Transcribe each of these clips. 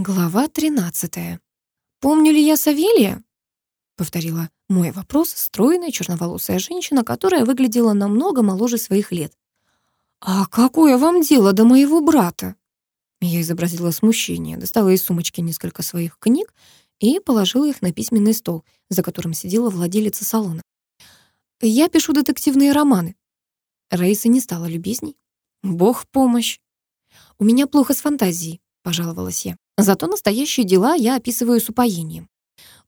Глава 13. «Помню ли я Савелия? — повторила мой вопрос стройная черноволосая женщина, которая выглядела намного моложе своих лет. «А какое вам дело до моего брата?» Я изобразила смущение, достала из сумочки несколько своих книг и положила их на письменный стол, за которым сидела владелица салона. «Я пишу детективные романы». Раиса не стала любезней. «Бог помощь!» «У меня плохо с фантазией», — пожаловалась я. Зато настоящие дела я описываю с упоением.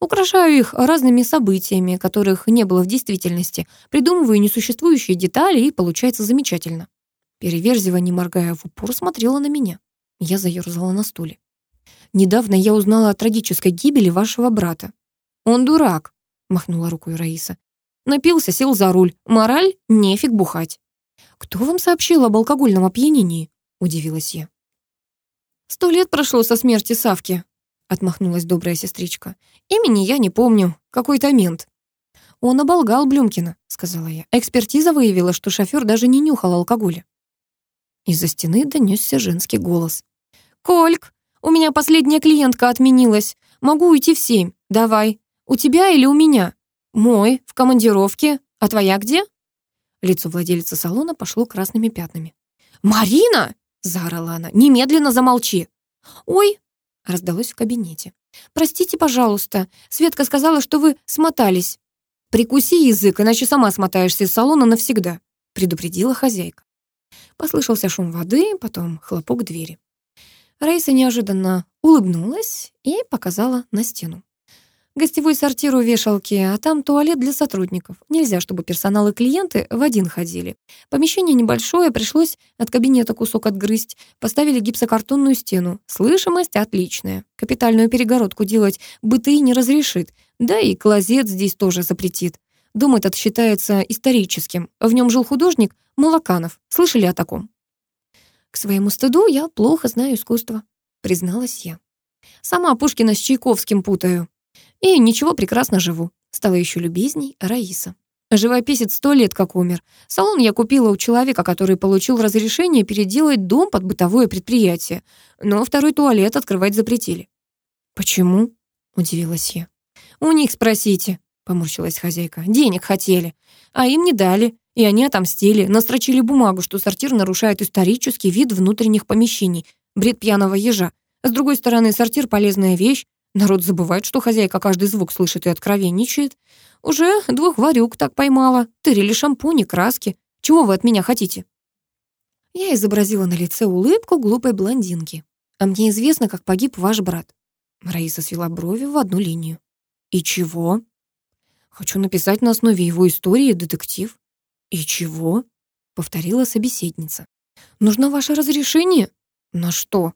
Украшаю их разными событиями, которых не было в действительности, придумываю несуществующие детали, и получается замечательно. Переверзева, не моргая в упор, смотрела на меня. Я заёрзала на стуле. «Недавно я узнала о трагической гибели вашего брата». «Он дурак», — махнула рукой Раиса. «Напился, сел за руль. Мораль — нефиг бухать». «Кто вам сообщил об алкогольном опьянении?» — удивилась я. «Сто лет прошло со смерти Савки», — отмахнулась добрая сестричка. «Имени я не помню. Какой-то мент». «Он оболгал Блюмкина», — сказала я. Экспертиза выявила, что шофер даже не нюхал алкоголя. Из-за стены донесся женский голос. «Кольк, у меня последняя клиентка отменилась. Могу уйти в семь. Давай. У тебя или у меня? Мой, в командировке. А твоя где?» Лицо владелицы салона пошло красными пятнами. «Марина!» заорала она. «Немедленно замолчи!» «Ой!» — раздалось в кабинете. «Простите, пожалуйста. Светка сказала, что вы смотались». «Прикуси язык, иначе сама смотаешься из салона навсегда», — предупредила хозяйка. Послышался шум воды, потом хлопок двери. Раиса неожиданно улыбнулась и показала на стену. Гостевую сортир вешалки, а там туалет для сотрудников. Нельзя, чтобы персонал и клиенты в один ходили. Помещение небольшое, пришлось от кабинета кусок отгрызть. Поставили гипсокартонную стену. Слышимость отличная. Капитальную перегородку делать быты не разрешит. Да и клозет здесь тоже запретит. Дом этот считается историческим. В нем жил художник Малаканов. Слышали о таком? К своему стыду я плохо знаю искусство, призналась я. Сама Пушкина с Чайковским путаю. И ничего, прекрасно живу. Стала еще любезней Раиса. Живописец сто лет как умер. Салон я купила у человека, который получил разрешение переделать дом под бытовое предприятие, но второй туалет открывать запретили. «Почему?» — удивилась я. «У них спросите», — поморщилась хозяйка. «Денег хотели, а им не дали, и они отомстили, настрочили бумагу, что сортир нарушает исторический вид внутренних помещений, бред пьяного ежа. С другой стороны, сортир — полезная вещь, Народ забывает, что хозяйка каждый звук слышит и откровенничает. Уже двух варюк так поймала, тырили шампуни, краски. Чего вы от меня хотите?» Я изобразила на лице улыбку глупой блондинки. «А мне известно, как погиб ваш брат». Раиса свела брови в одну линию. «И чего?» «Хочу написать на основе его истории детектив». «И чего?» — повторила собеседница. «Нужно ваше разрешение?» «На что?»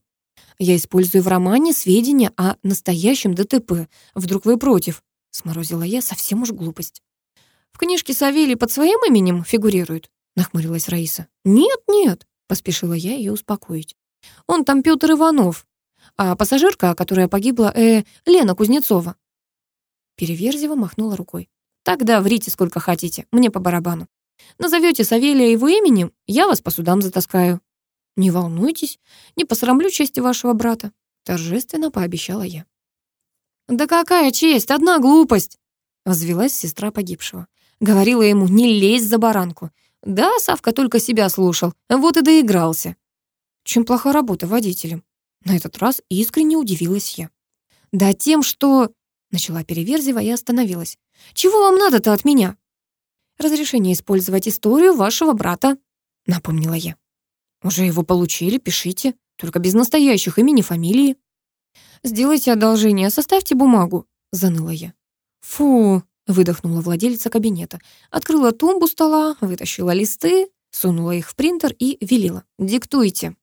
Я использую в романе сведения о настоящем ДТП. Вдруг вы против?» — сморозила я совсем уж глупость. «В книжке Савелий под своим именем фигурирует?» — нахмурилась Раиса. «Нет, нет», — поспешила я ее успокоить. «Он там Петр Иванов, а пассажирка, которая погибла, э, Лена Кузнецова». Переверзева махнула рукой. «Тогда врите сколько хотите, мне по барабану. Назовете Савелия его именем, я вас по судам затаскаю». «Не волнуйтесь, не посрамлю чести вашего брата», — торжественно пообещала я. «Да какая честь, одна глупость!» — взвелась сестра погибшего. Говорила ему, не лезь за баранку. Да, Савка только себя слушал, вот и доигрался. Чем плоха работа водителем? На этот раз искренне удивилась я. Да тем, что... Начала Переверзева и остановилась. Чего вам надо-то от меня? Разрешение использовать историю вашего брата, напомнила я. «Уже его получили, пишите. Только без настоящих имени, фамилии». «Сделайте одолжение, составьте бумагу», — заныла я. «Фу», — выдохнула владелица кабинета. Открыла тумбу стола, вытащила листы, сунула их в принтер и велела. «Диктуйте».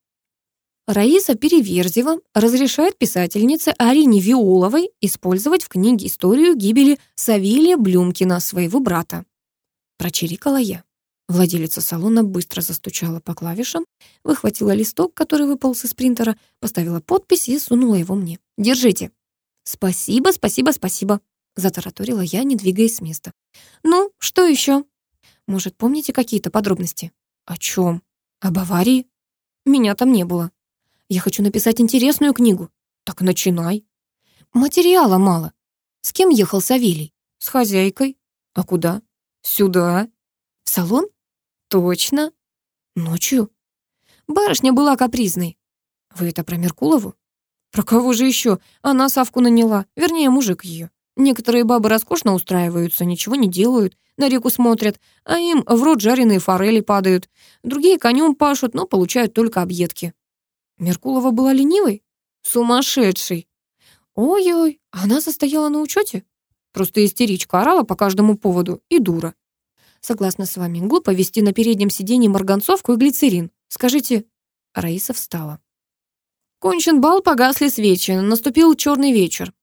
Раиса Переверзева разрешает писательнице Арине Виоловой использовать в книге историю гибели Савилия Блюмкина, своего брата. Прочирикала я. Владелица салона быстро застучала по клавишам, выхватила листок, который выполз из принтера, поставила подпись и сунула его мне. «Держите». «Спасибо, спасибо, спасибо», — затараторила я, не двигаясь с места. «Ну, что еще? Может, помните какие-то подробности?» «О чем? Об аварии?» «Меня там не было». «Я хочу написать интересную книгу». «Так начинай». «Материала мало». «С кем ехал Савелий?» «С хозяйкой». «А куда?» «Сюда». «В салон?» Точно? Ночью? Барышня была капризной. Вы это про Меркулову? Про кого же еще? Она Савку наняла, вернее, мужик ее. Некоторые бабы роскошно устраиваются, ничего не делают, на реку смотрят, а им в рот жареные форели падают. Другие конем пашут, но получают только объедки. Меркулова была ленивой? Сумасшедшей. Ой-ой, она состояла на учете? Просто истеричка орала по каждому поводу и дура. Согласна с вами. Глупо вести на переднем сиденье марганцовку и глицерин. Скажите...» Раиса встала. Кончен бал, погасли свечи. Наступил черный вечер.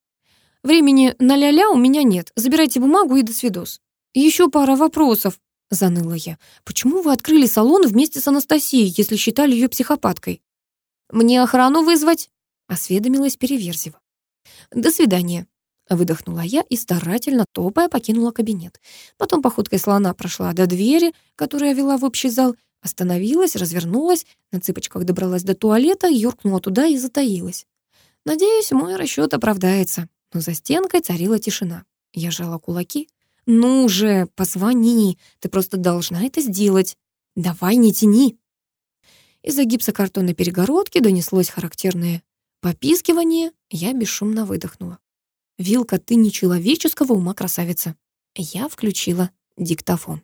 Времени на ля-ля у меня нет. Забирайте бумагу и до свидос. Еще пара вопросов, заныла я. Почему вы открыли салон вместе с Анастасией, если считали ее психопаткой? Мне охрану вызвать? Осведомилась Переверзева. До свидания. Выдохнула я и, старательно топая, покинула кабинет. Потом походкой слона прошла до двери, которая вела в общий зал, остановилась, развернулась, на цыпочках добралась до туалета, юркнула туда и затаилась. Надеюсь, мой расчет оправдается. Но за стенкой царила тишина. Я жала кулаки. «Ну же, позвони! Ты просто должна это сделать! Давай, не тяни!» Из-за гипсокартонной перегородки донеслось характерное попискивание. Я бесшумно выдохнула. «Вилка, ты не человеческого ума красавица». Я включила диктофон.